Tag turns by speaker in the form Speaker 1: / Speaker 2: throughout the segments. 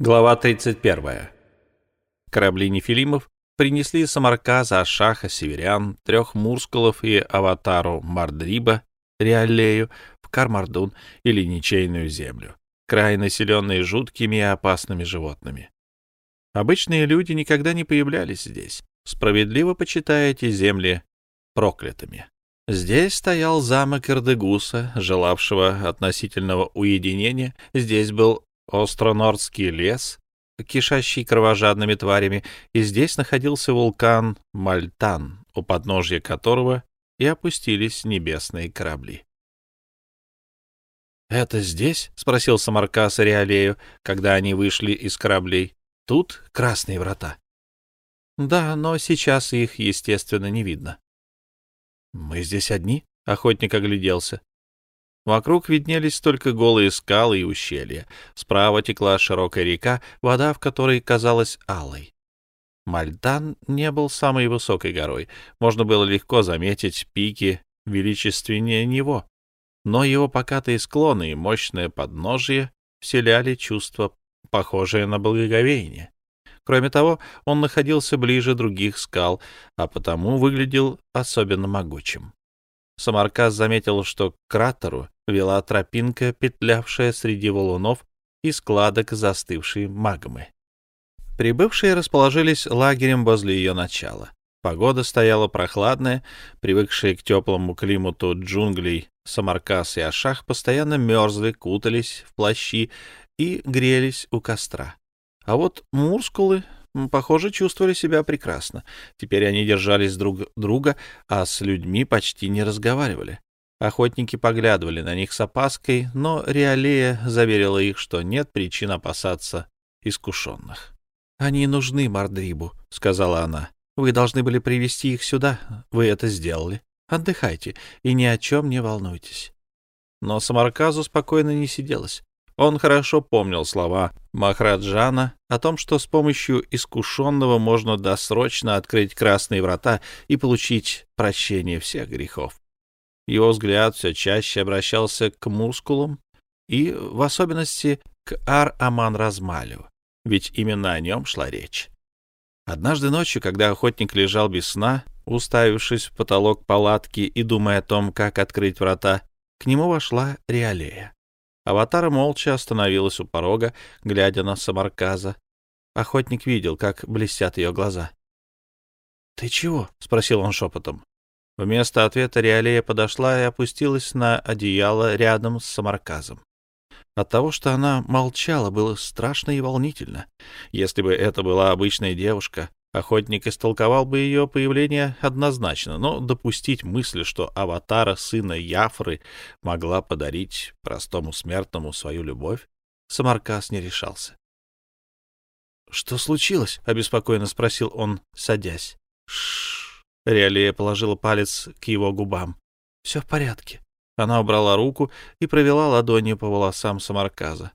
Speaker 1: Глава 31. Корабли нефилимов принесли Самарказа, Ашаха, Северян, трех Мурскулов и Аватару Мардриба, Риалею, в Кармардун или Ничейную землю, край населенный жуткими и опасными животными. Обычные люди никогда не появлялись здесь, справедливо почитая эти земли проклятыми. Здесь стоял замок Эрдегуса, желавшего относительного уединения. Здесь был Остронордский лес, кишащий кровожадными тварями, и здесь находился вулкан Мальтан, у подножья которого и опустились небесные корабли. «Это здесь?» — спросил Самаркас Риалею, когда они вышли из кораблей. «Тут красные врата». «Да, но сейчас их, естественно, не видно». «Мы здесь одни?» — охотник огляделся. Вокруг виднелись только голые скалы и ущелья. Справа текла широкая река, вода в которой казалась алой. Мальтан не был самой высокой горой. Можно было легко заметить пики величественнее него. Но его покатые склоны и мощное подножие вселяли чувство, похожее на благоговение. Кроме того, он находился ближе других скал, а потому выглядел особенно могучим. Самаркас заметил, что к кратеру вела тропинка, петлявшая среди валунов и складок застывшей магмы. Прибывшие расположились лагерем возле ее начала. Погода стояла прохладная, привыкшие к теплому климату джунглей Самаркас и Ашах постоянно мерзли, кутались в плащи и грелись у костра. А вот мускулы похоже, чувствовали себя прекрасно. Теперь они держались друг друга, а с людьми почти не разговаривали. Охотники поглядывали на них с опаской, но Реалея заверила их, что нет причин опасаться искушенных. «Они нужны Мардрибу», — сказала она. «Вы должны были привести их сюда. Вы это сделали. Отдыхайте и ни о чем не волнуйтесь». Но Самарказу спокойно не сиделось. Он хорошо помнил слова Махраджана о том, что с помощью искушенного можно досрочно открыть красные врата и получить прощение всех грехов. Его взгляд все чаще обращался к мускулам и, в особенности, к Ар-Аман-Размалю, ведь именно о нем шла речь. Однажды ночью, когда охотник лежал без сна, уставившись в потолок палатки и думая о том, как открыть врата, к нему вошла Риалея. Аватар молча остановилась у порога, глядя на Самарказа. Охотник видел, как блестят ее глаза. — Ты чего? — спросил он шепотом. Вместо ответа Риалея подошла и опустилась на одеяло рядом с Самарказом. От того, что она молчала, было страшно и волнительно. Если бы это была обычная девушка, Охотник истолковал бы ее появление однозначно, но допустить мысль, что аватара сына Яфры могла подарить простому смертному свою любовь, Самаркас не решался. — Что случилось? — обеспокоенно спросил он, садясь. Шш. Реалия положила палец к его губам. — Все в порядке. Она убрала руку и провела ладонью по волосам Самарказа.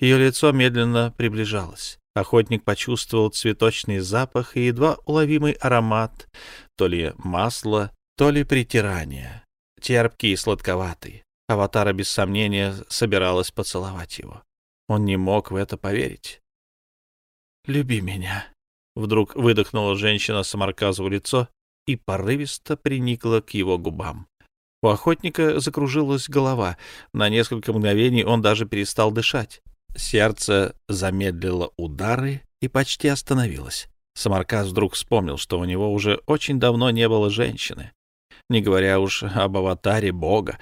Speaker 1: Ее лицо медленно приближалось. Охотник почувствовал цветочный запах и едва уловимый аромат, то ли масла, то ли притирания, терпкий и сладковатый. Аватара, без сомнения, собиралась поцеловать его. Он не мог в это поверить. «Люби меня», — вдруг выдохнула женщина Самарказу в лицо и порывисто приникла к его губам. У охотника закружилась голова. На несколько мгновений он даже перестал дышать. Сердце замедлило удары и почти остановилось. Самаркас вдруг вспомнил, что у него уже очень давно не было женщины, не говоря уж об аватаре бога.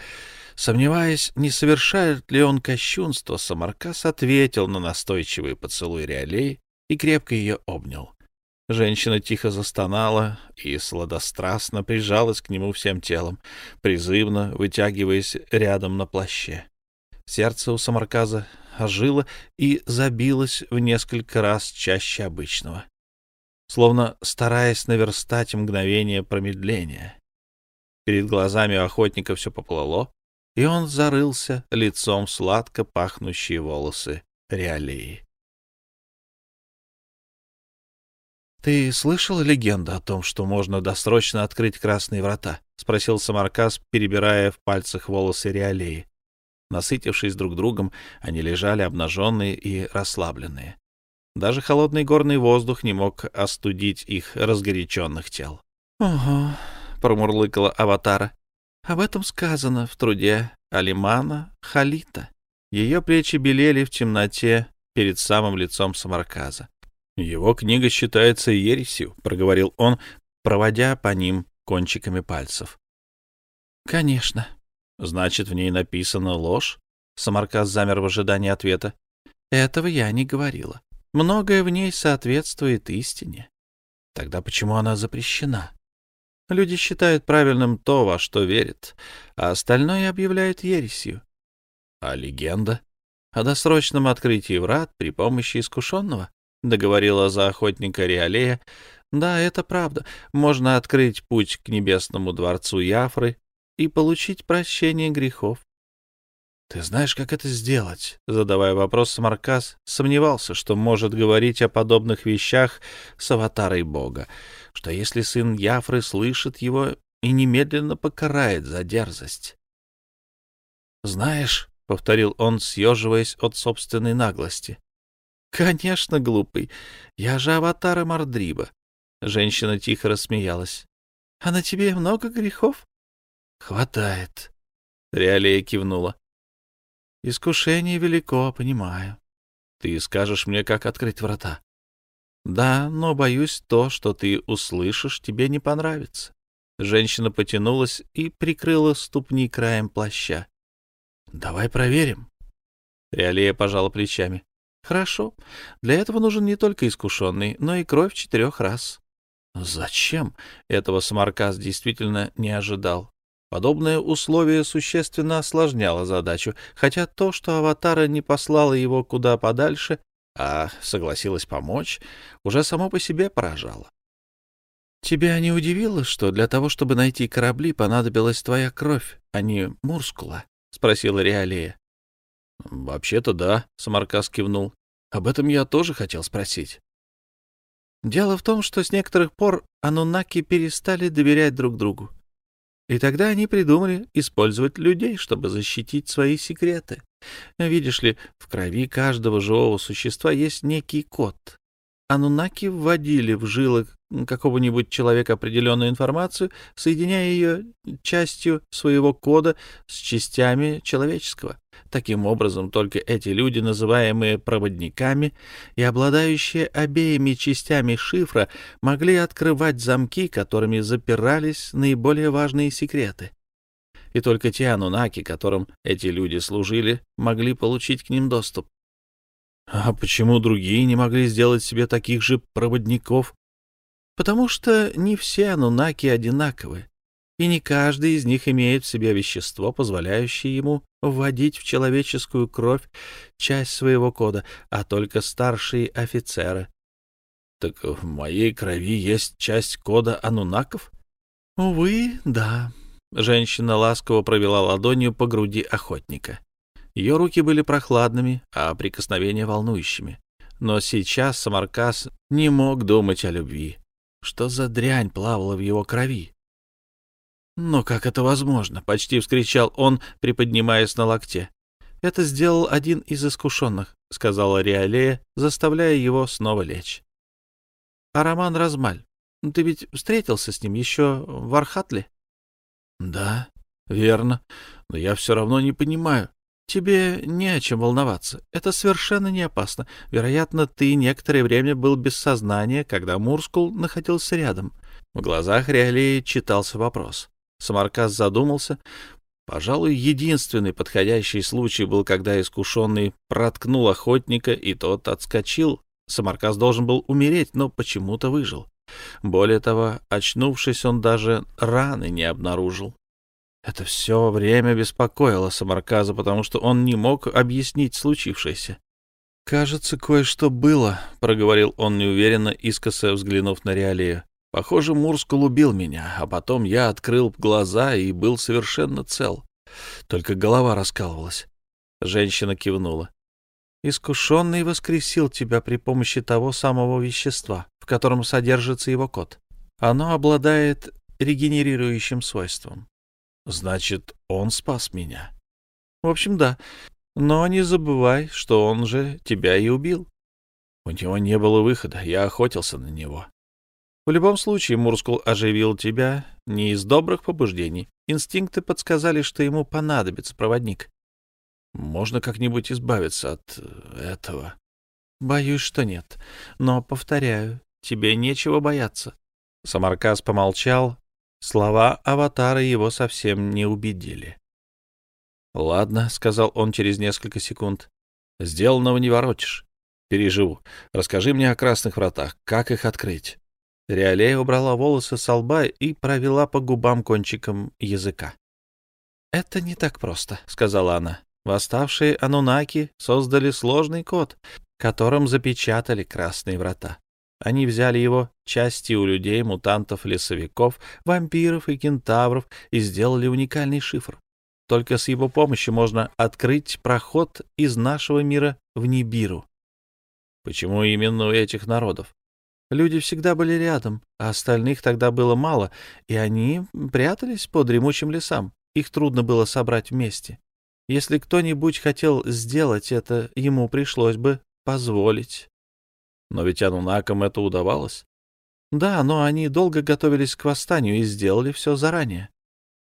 Speaker 1: Сомневаясь, не совершает ли он кощунство, Самаркас ответил на настойчивый поцелуй Реалей и крепко ее обнял. Женщина тихо застонала и сладострастно прижалась к нему всем телом, призывно вытягиваясь рядом на плаще. Сердце у Самарказа ожило и забилось в несколько раз чаще обычного, словно стараясь наверстать мгновение промедления. Перед глазами охотника все поплыло, и он зарылся лицом сладко пахнущие волосы реалии. «Ты слышал легенду о том, что можно досрочно открыть красные врата?» — спросил Самаркас, перебирая в пальцах волосы Реалеи. Насытившись друг другом, они лежали обнаженные и расслабленные. Даже холодный горный воздух не мог остудить их разгоряченных тел. — Ого, — промурлыкала Аватара. — Об этом сказано в труде Алимана Халита. Ее плечи белели в темноте перед самым лицом Самарказа. «Его книга считается ересью», — проговорил он, проводя по ним кончиками пальцев. «Конечно». «Значит, в ней написана ложь?» Самарказ замер в ожидании ответа. «Этого я не говорила. Многое в ней соответствует истине. Тогда почему она запрещена?» Люди считают правильным то, во что верят, а остальное объявляют ересью. А легенда? О досрочном открытии врат при помощи искушенного? Договорила за охотника Риалея. Да, это правда. Можно открыть путь к небесному дворцу Яфры и получить прощение грехов. Ты знаешь, как это сделать? Задавая вопрос, Самаркас сомневался, что может говорить о подобных вещах с аватарой бога, что если сын Яфры слышит его и немедленно покарает за дерзость. Знаешь, — повторил он, съеживаясь от собственной наглости. «Конечно, глупый. Я же аватар Мардриба». Женщина тихо рассмеялась. «А на тебе много грехов?» «Хватает», — Реалия кивнула. «Искушение велико, понимаю. Ты скажешь мне, как открыть врата?» «Да, но, боюсь, то, что ты услышишь, тебе не понравится». Женщина потянулась и прикрыла ступни краем плаща. Давай проверим. Реалия пожала плечами. Хорошо. Для этого нужен не только искушенный, но и кровь четырех раз. Зачем? Этого Самаркас действительно не ожидал. Подобное условие существенно осложняло задачу, хотя то, что Аватара не послала его куда подальше, а согласилась помочь, уже само по себе поражало. «Тебя не удивило, что для того, чтобы найти корабли, понадобилась твоя кровь, а не мускула?» — спросила Реалия. — Вообще-то да, — Самаркас кивнул. — Об этом я тоже хотел спросить. Дело в том, что с некоторых пор анунаки перестали доверять друг другу. И тогда они придумали использовать людей, чтобы защитить свои секреты. Видишь ли, в крови каждого живого существа есть некий код. Анунаки вводили в жилы какого-нибудь человека определенную информацию, соединяя ее частью своего кода с частями человеческого. Таким образом, только эти люди, называемые проводниками и обладающие обеими частями шифра, могли открывать замки, которыми запирались наиболее важные секреты. И только те анунаки, которым эти люди служили, могли получить к ним доступ. А почему другие не могли сделать себе таких же проводников? Потому что не все анунаки одинаковы, и не каждый из них имеет в себе вещество, позволяющее ему вводить в человеческую кровь часть своего кода, а только старшие офицеры. Так в моей крови есть часть кода анунаков? Увы, да. Женщина ласково провела ладонью по груди охотника. Ее руки были прохладными, а прикосновения волнующими. Но сейчас Самаркас не мог думать о любви. Что за дрянь плавала в его крови? «Но как это возможно?» — почти вскричал он, приподнимаясь на локте. «Это сделал один из искушенных», — сказала Риалея, заставляя его снова лечь. «А Роман Размаль, ты ведь встретился с ним еще в Архатле?» «Да, верно, но я все равно не понимаю, Тебе не о чем волноваться. Это совершенно не опасно. Вероятно, ты некоторое время был без сознания, когда Мурскул находился рядом. В глазах Реалии читался вопрос. Самаркас задумался. Пожалуй, единственный подходящий случай был, когда искушенный проткнул охотника, и тот отскочил. Самаркас должен был умереть, но почему-то выжил. Более того, очнувшись, он даже раны не обнаружил. Это все время беспокоило Самарказа, потому что он не мог объяснить случившееся. «Кажется, кое-что было», — проговорил он неуверенно, искоса взглянув на Реалею. «Похоже, Мурскул убил меня, а потом я открыл глаза и был совершенно цел. Только голова раскалывалась». Женщина кивнула. «Искушенный воскресил тебя при помощи того самого вещества, в котором содержится его код. Оно обладает регенерирующим свойством. Значит, он спас меня. В общем, да. Но не забывай, что он же тебя и убил. У него не было выхода, я охотился на него. В любом случае, Мурскул оживил тебя не из добрых побуждений. Инстинкты подсказали, что ему понадобится проводник. Можно как-нибудь избавиться от э, этого. Боюсь, что нет. Но, повторяю, тебе нечего бояться. Самаркас помолчал. Слова аватара его совсем не убедили. «Ладно», — сказал он через несколько секунд. «Сделанного не воротишь. Переживу. Расскажи мне о красных вратах. Как их открыть?» Реалея убрала волосы с лба и провела по губам кончиком языка. «Это не так просто», — сказала она. «Восставшие анунаки создали сложный код, которым запечатали красные врата. Они взяли его части у людей, мутантов, лесовиков, вампиров и кентавров и сделали уникальный шифр. Только с его помощью можно открыть проход из нашего мира в Нибиру. Почему именно у этих народов? Люди всегда были рядом, а остальных тогда было мало, и они прятались по дремучим лесам. Их трудно было собрать вместе. Если кто-нибудь хотел сделать это, ему пришлось бы позволить. Но ведь анунакам это удавалось. Да, но они долго готовились к восстанию и сделали все заранее.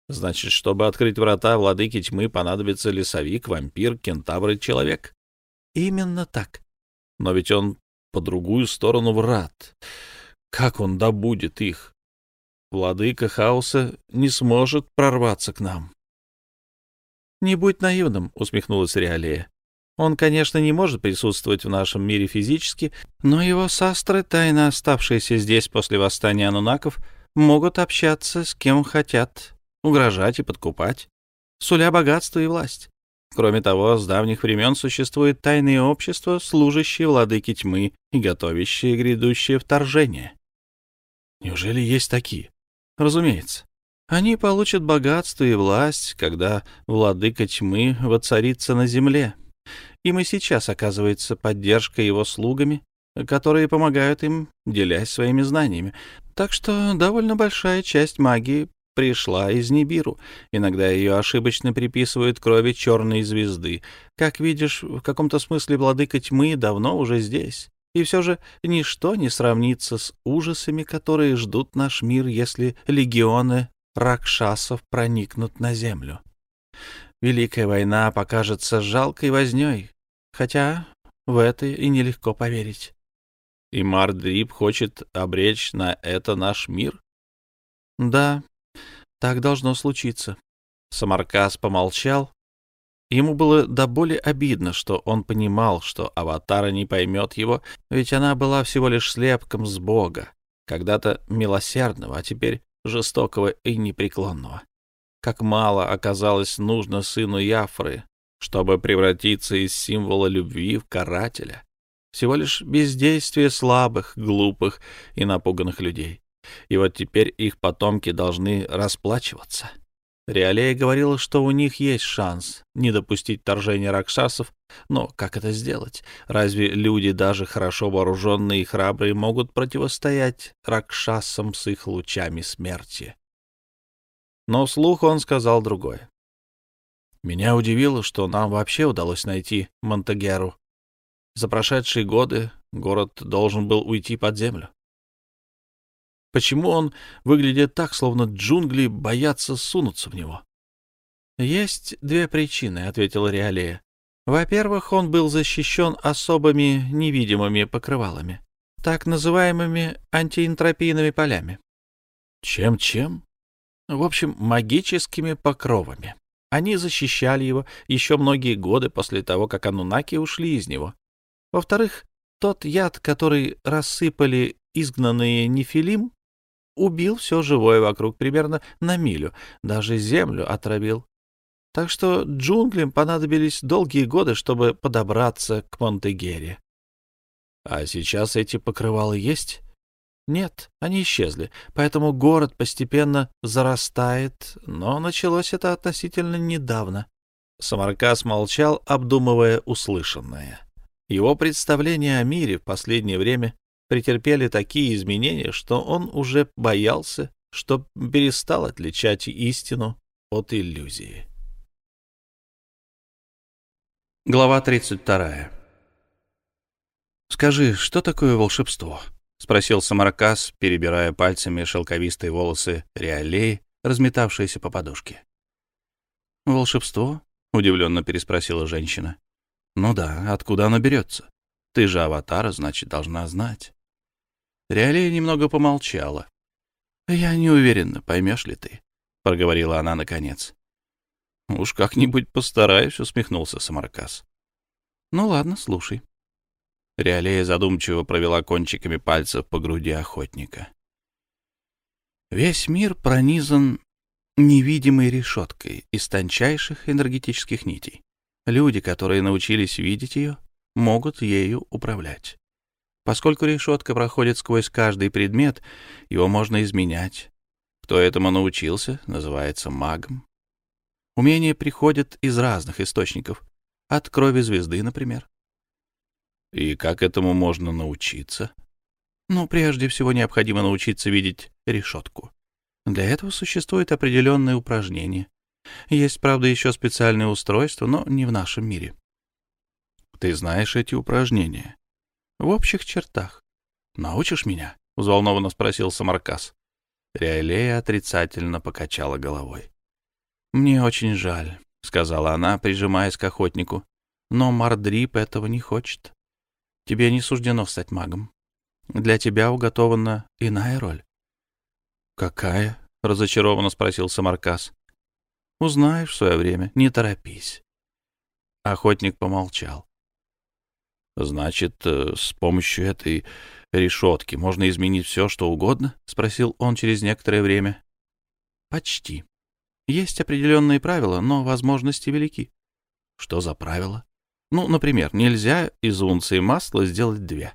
Speaker 1: Значит, чтобы открыть врата владыки тьмы, понадобится лесовик, вампир, кентавр и человек. Именно так. Но ведь он по другую сторону врат. Как он добудет их? Владыка хаоса не сможет прорваться к нам. — Не будь наивным, — усмехнулась Реалия. Он, конечно, не может присутствовать в нашем мире физически, но его састры, тайно оставшиеся здесь после восстания анунаков, могут общаться с кем хотят, угрожать и подкупать, суля богатство и власть. Кроме того, с давних времен существует тайное общество, служащее владыке тьмы и готовящее грядущее вторжение. Неужели есть такие? Разумеется. Они получат богатство и власть, когда владыка тьмы воцарится на земле. Им и сейчас оказывается поддержка его слугами, которые помогают им, делясь своими знаниями. Так что довольно большая часть магии пришла из Нибиру. Иногда ее ошибочно приписывают крови черной звезды. Как видишь, в каком-то смысле владыка тьмы давно уже здесь. И все же ничто не сравнится с ужасами, которые ждут наш мир, если легионы ракшасов проникнут на землю. Великая война покажется жалкой вознёй, хотя в это и нелегко поверить. И Мардрип хочет обречь на это наш мир? Да, так должно случиться. Самаркас помолчал. Ему было до боли обидно, что он понимал, что Аватара не поймет его, ведь она была всего лишь слепком с Бога, когда-то милосердного, а теперь жестокого и непреклонного. Как мало оказалось нужно сыну Яфры, чтобы превратиться из символа любви в карателя. Всего лишь бездействие слабых, глупых и напуганных людей. И вот теперь их потомки должны расплачиваться. Реалея говорила, что у них есть шанс не допустить вторжения ракшасов, но как это сделать? Разве люди, даже хорошо вооруженные и храбрые, могут противостоять ракшасам с их лучами смерти? Но вслух он сказал другое. Меня удивило, что нам вообще удалось найти Монтегеру. За прошедшие годы город должен был уйти под землю. Почему он выглядит так, словно джунгли боятся сунуться в него? «Есть две причины», — ответила Реалея. «Во-первых, он был защищен особыми невидимыми покрывалами, так называемыми антиэнтропийными полями». «Чем-чем?» «В общем, магическими покровами. Они защищали его еще многие годы после того, как анунаки ушли из него. Во-вторых, тот яд, который рассыпали изгнанные нефилим, убил все живое вокруг примерно на милю, даже землю отравил. Так что джунглям понадобились долгие годы, чтобы подобраться к Монтегере. А сейчас эти покрывалы есть? Нет, они исчезли, поэтому город постепенно зарастает, но началось это относительно недавно. Самаркас молчал, обдумывая услышанное. Его представление о мире в последнее время претерпели такие изменения, что он уже боялся, что перестал отличать истину от иллюзии. Глава 32 Скажи, что такое волшебство? — спросил Самаркас, перебирая пальцами шелковистые волосы Риолеи, разметавшиеся по подушке. «Волшебство?» — удивленно переспросила женщина. «Ну да, откуда оно берется? Ты же аватара, значит, должна знать». Риолея немного помолчала. «Я не уверена, поймешь ли ты», — проговорила она наконец. «Уж как-нибудь постараюсь», — усмехнулся Самаркас. «Ну ладно, слушай». Реалея задумчиво провела кончиками пальцев по груди охотника. Весь мир пронизан невидимой решеткой из тончайших энергетических нитей. Люди, которые научились видеть ее, могут ею управлять. Поскольку решетка проходит сквозь каждый предмет, его можно изменять. Кто этому научился, называется магом. Умения приходят из разных источников, от крови звезды, например. И как этому можно научиться? Ну, прежде всего необходимо научиться видеть решетку. Для этого существует определенные упражнения. Есть, правда, еще специальные устройства, но не в нашем мире. Ты знаешь эти упражнения? В общих чертах. Научишь меня? — взволнованно спросил Самаркас. Риалея отрицательно покачала головой. «Мне очень жаль», — сказала она, прижимаясь к охотнику. «Но Мардрип этого не хочет. Тебе не суждено стать магом. Для тебя уготована иная роль. «Какая?» — разочарованно спросил Самаркас. «Узнаешь в свое время, не торопись». Охотник помолчал. «Значит, э, с помощью этой решетки можно изменить все, что угодно?» — спросил он через некоторое время. «Почти. Есть определенные правила, но возможности велики». «Что за правила?» Ну, например, нельзя из унции масла сделать две.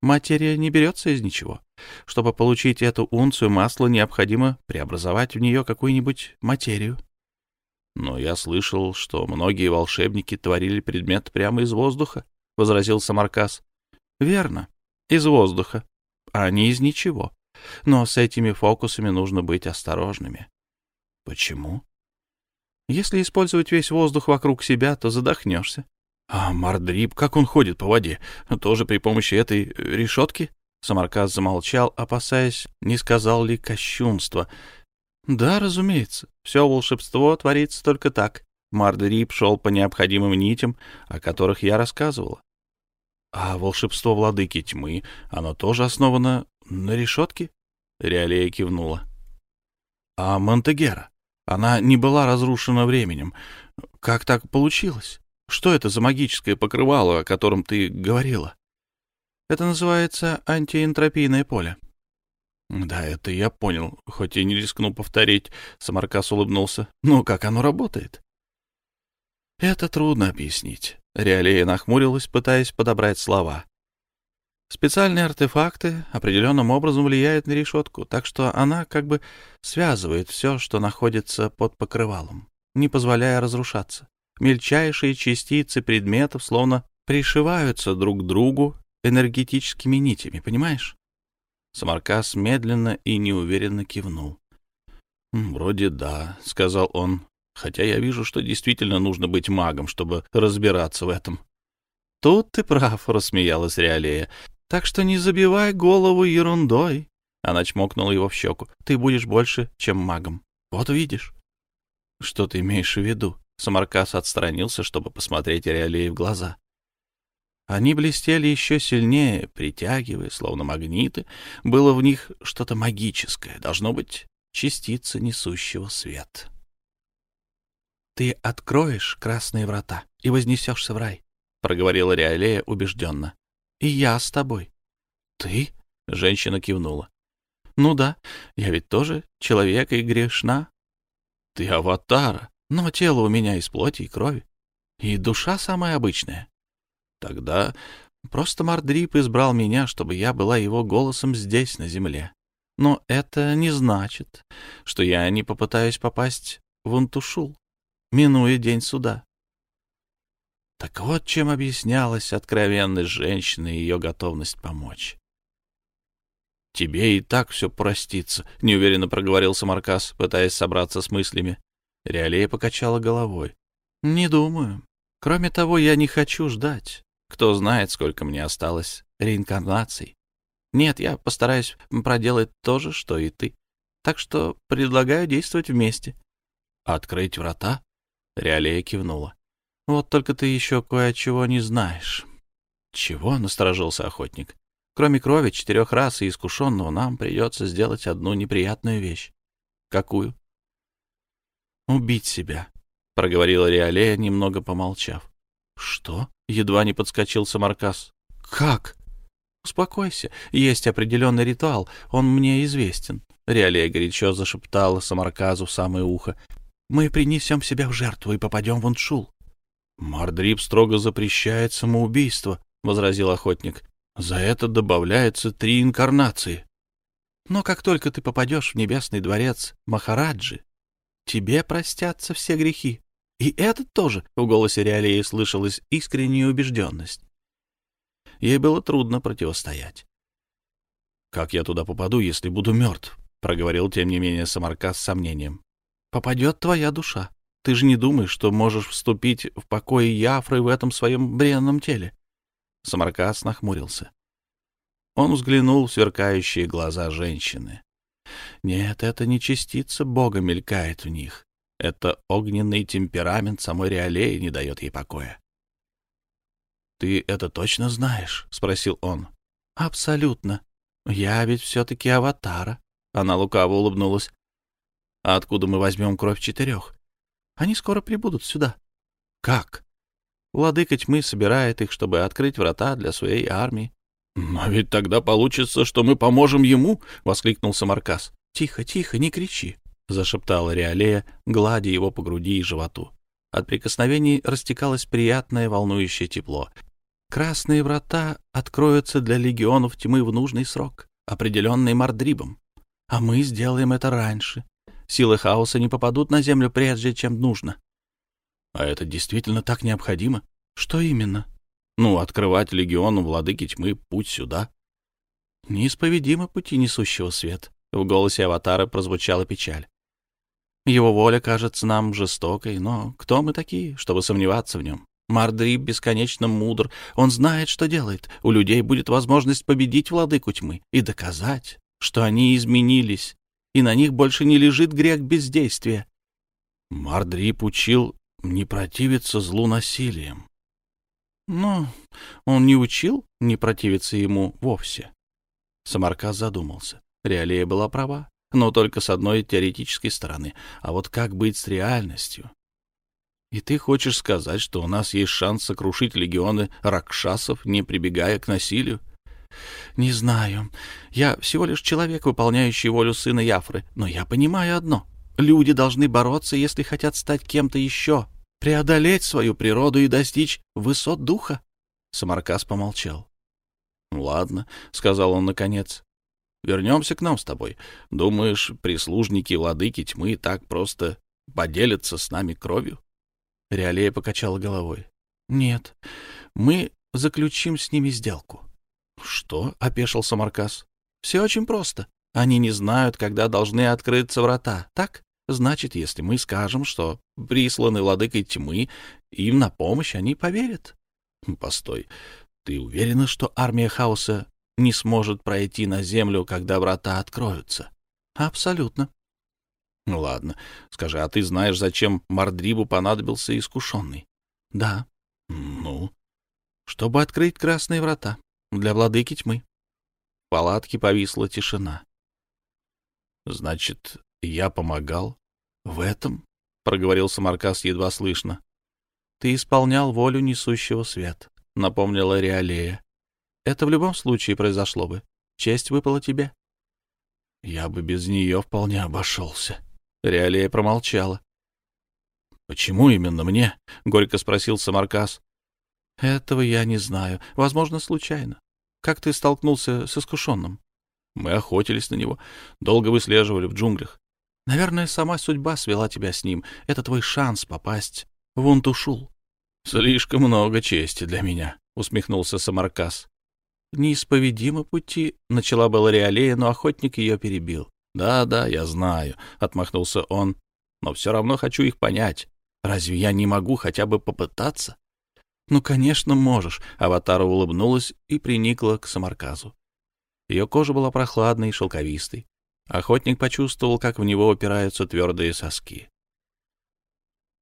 Speaker 1: Материя не берется из ничего. Чтобы получить эту унцию масла, необходимо преобразовать в нее какую-нибудь материю. Но я слышал, что многие волшебники творили предмет прямо из воздуха, — возразил Самаркас. — Верно, из воздуха, а не из ничего. Но с этими фокусами нужно быть осторожными. — Почему? Если использовать весь воздух вокруг себя, то задохнешься. А Мардрип, как он ходит по воде? Тоже при помощи этой э, решетки? Самарказ замолчал, опасаясь, не сказал ли кощунство. Да, разумеется, все волшебство творится только так. Мардрип шел по необходимым нитям, о которых я рассказывала. А волшебство владыки тьмы, оно тоже основано на решетке? Реалия кивнула. А Монтегера? Она не была разрушена временем. Как так получилось? Что это за магическое покрывало, о котором ты говорила? Это называется антиэнтропийное поле. Да, это я понял, хоть и не рискну повторить. Самаркас улыбнулся. Но как оно работает? Это трудно объяснить. Реалея нахмурилась, пытаясь подобрать слова. Специальные артефакты определенным образом влияют на решетку, так что она как бы связывает все, что находится под покрывалом, не позволяя разрушаться. Мельчайшие частицы предметов словно пришиваются друг к другу энергетическими нитями, понимаешь? Самаркас медленно и неуверенно кивнул. «Вроде да», — сказал он, «хотя я вижу, что действительно нужно быть магом, чтобы разбираться в этом». «Тут ты прав», — рассмеялась Реалея. «Так что не забивай голову ерундой». Она чмокнула его в щеку. «Ты будешь больше, чем магом. Вот увидишь». «Что ты имеешь в виду?» Самаркас отстранился, чтобы посмотреть Реалии в глаза. Они блестели еще сильнее, притягивая, словно магниты. Было в них что-то магическое, должно быть, частица несущего свет. «Ты откроешь красные врата и вознесешься в рай», — проговорила Реалея убежденно. «И я с тобой». «Ты?» — женщина кивнула. «Ну да, я ведь тоже человек и грешна». «Ты аватара», но тело у меня из плоти и крови, и душа самая обычная. Тогда просто Мардрип избрал меня, чтобы я была его голосом здесь, на земле. Но это не значит, что я не попытаюсь попасть в Антушул, минуя день суда. Так вот чем объяснялась откровенность женщины и ее готовность помочь. «Тебе и так все простится», — неуверенно проговорил Самаркас, пытаясь собраться с мыслями. Реалея покачала головой. «Не думаю. Кроме того, я не хочу ждать. Кто знает, сколько мне осталось реинкарнацией. Нет, я постараюсь проделать то же, что и ты. Так что предлагаю действовать вместе. Открыть врата? Реалия кивнула. Вот только ты еще кое-чего не знаешь. Чего? — насторожился охотник. Кроме крови четырех раз и искушенного, нам придется сделать одну неприятную вещь. Какую? Убить себя, — проговорила Реалея, немного помолчав. Что? — едва не подскочил Самаркас. Как? Успокойся, есть определенный ритуал, он мне известен. Реалея горячо зашептала Самарказу в самое ухо. Мы принесем себя в жертву и попадем в Уншул. Мардрип строго запрещает самоубийство, — возразил охотник. За это добавляется три инкарнации. Но как только ты попадешь в небесный дворец Махараджи, тебе простятся все грехи. И этот тоже, — в голосе Реалии слышалась искренняя убежденность. Ей было трудно противостоять. «Как я туда попаду, если буду мертв?» — проговорил, тем не менее, Самаркас с сомнением. «Попадет твоя душа. Ты же не думаешь, что можешь вступить в покой Яфры в этом своем бренном теле?» Самаркас нахмурился. Он взглянул в сверкающие глаза женщины. Нет, это не частица Бога мелькает в них. Это огненный темперамент самой Реалеи не дает ей покоя. «Ты это точно знаешь?» — спросил он. «Абсолютно. Я ведь все-таки аватара». Она лукаво улыбнулась. «А откуда мы возьмем кровь четырех? Они скоро прибудут сюда». «Как?» Владыка тьмы собирает их, чтобы открыть врата для своей армии. — Но ведь тогда получится, что мы поможем ему! — воскликнул Самаркас. — Тихо, тихо, не кричи! — зашептала Реалея, гладя его по груди и животу. От прикосновений растекалось приятное волнующее тепло. Красные врата откроются для легионов тьмы в нужный срок, определенный Мардрибом. А мы сделаем это раньше. Силы хаоса не попадут на землю прежде, чем нужно. А это действительно так необходимо? Что именно? Ну, открывать легиону владыки тьмы путь сюда. Неисповедимы пути несущего свет. В голосе аватара прозвучала печаль. Его воля кажется нам жестокой, но кто мы такие, чтобы сомневаться в нем? Мардрип бесконечно мудр, он знает, что делает. У людей будет возможность победить владыку тьмы и доказать, что они изменились, и на них больше не лежит грех бездействия. Мардрип учил не противиться злу насилием. Но он не учил не противиться ему вовсе. Самаркас задумался. Реалия была права, но только с одной теоретической стороны. А вот как быть с реальностью? И ты хочешь сказать, что у нас есть шанс сокрушить легионы ракшасов, не прибегая к насилию? Не знаю. Я всего лишь человек, выполняющий волю сына Яфры, но я понимаю одно. Люди должны бороться, если хотят стать кем-то еще, преодолеть свою природу и достичь высот духа. Самаркас помолчал. — Ладно, — сказал он наконец. — Вернемся к нам с тобой. Думаешь, прислужники владыки тьмы так просто поделятся с нами кровью? Реалея покачала головой. — Нет, мы заключим с ними сделку. — Что? — опешил Самаркас. — Все очень просто. Они не знают, когда должны открыться врата, так? Значит, если мы скажем, что присланы владыкой тьмы, им на помощь они поверят. Постой, ты уверена, что армия хаоса не сможет пройти на землю, когда врата откроются? Абсолютно. Ну ладно, скажи, а ты знаешь, зачем Мардрибу понадобился искушенный? Да. Ну? Чтобы открыть красные врата для владыки тьмы. В палатке повисла тишина. Значит, я помогал? В этом? — проговорил Самаркас едва слышно. Ты исполнял волю несущего свет, — напомнила Реалея. Это в любом случае произошло бы. Честь выпала тебе. Я бы без нее вполне обошелся. Реалея промолчала. «Почему именно мне?» — горько спросил Самаркас. «Этого я не знаю. Возможно, случайно. Как ты столкнулся с искушенным?» «Мы охотились на него, долго выслеживали в джунглях. Наверное, сама судьба свела тебя с ним. Это твой шанс попасть в Унтушул. — Слишком много чести для меня, — усмехнулся Самаркас. — Неисповедимы пути, — начала была Реалея, но охотник ее перебил. «Да, да, я знаю», — отмахнулся он, — «но все равно хочу их понять. Разве я не могу хотя бы попытаться?» «Ну, конечно, можешь», — Аватара улыбнулась и приникла к Самарказу. Ее кожа была прохладной и шелковистой. Охотник почувствовал, как в него упираются твердые соски.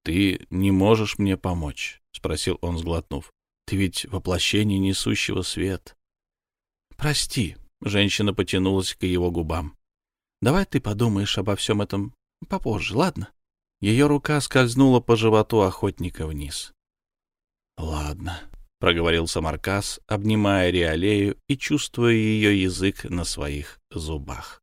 Speaker 1: «Ты не можешь мне помочь?» — спросил он, сглотнув. «Ты ведь воплощение несущего свет». «Прости», — женщина потянулась к его губам. «Давай ты подумаешь обо всем этом попозже, ладно?» Ее рука скользнула по животу охотника вниз. «Ладно», — проговорил Самаркас, обнимая Риалею и чувствуя ее язык на своих зубах.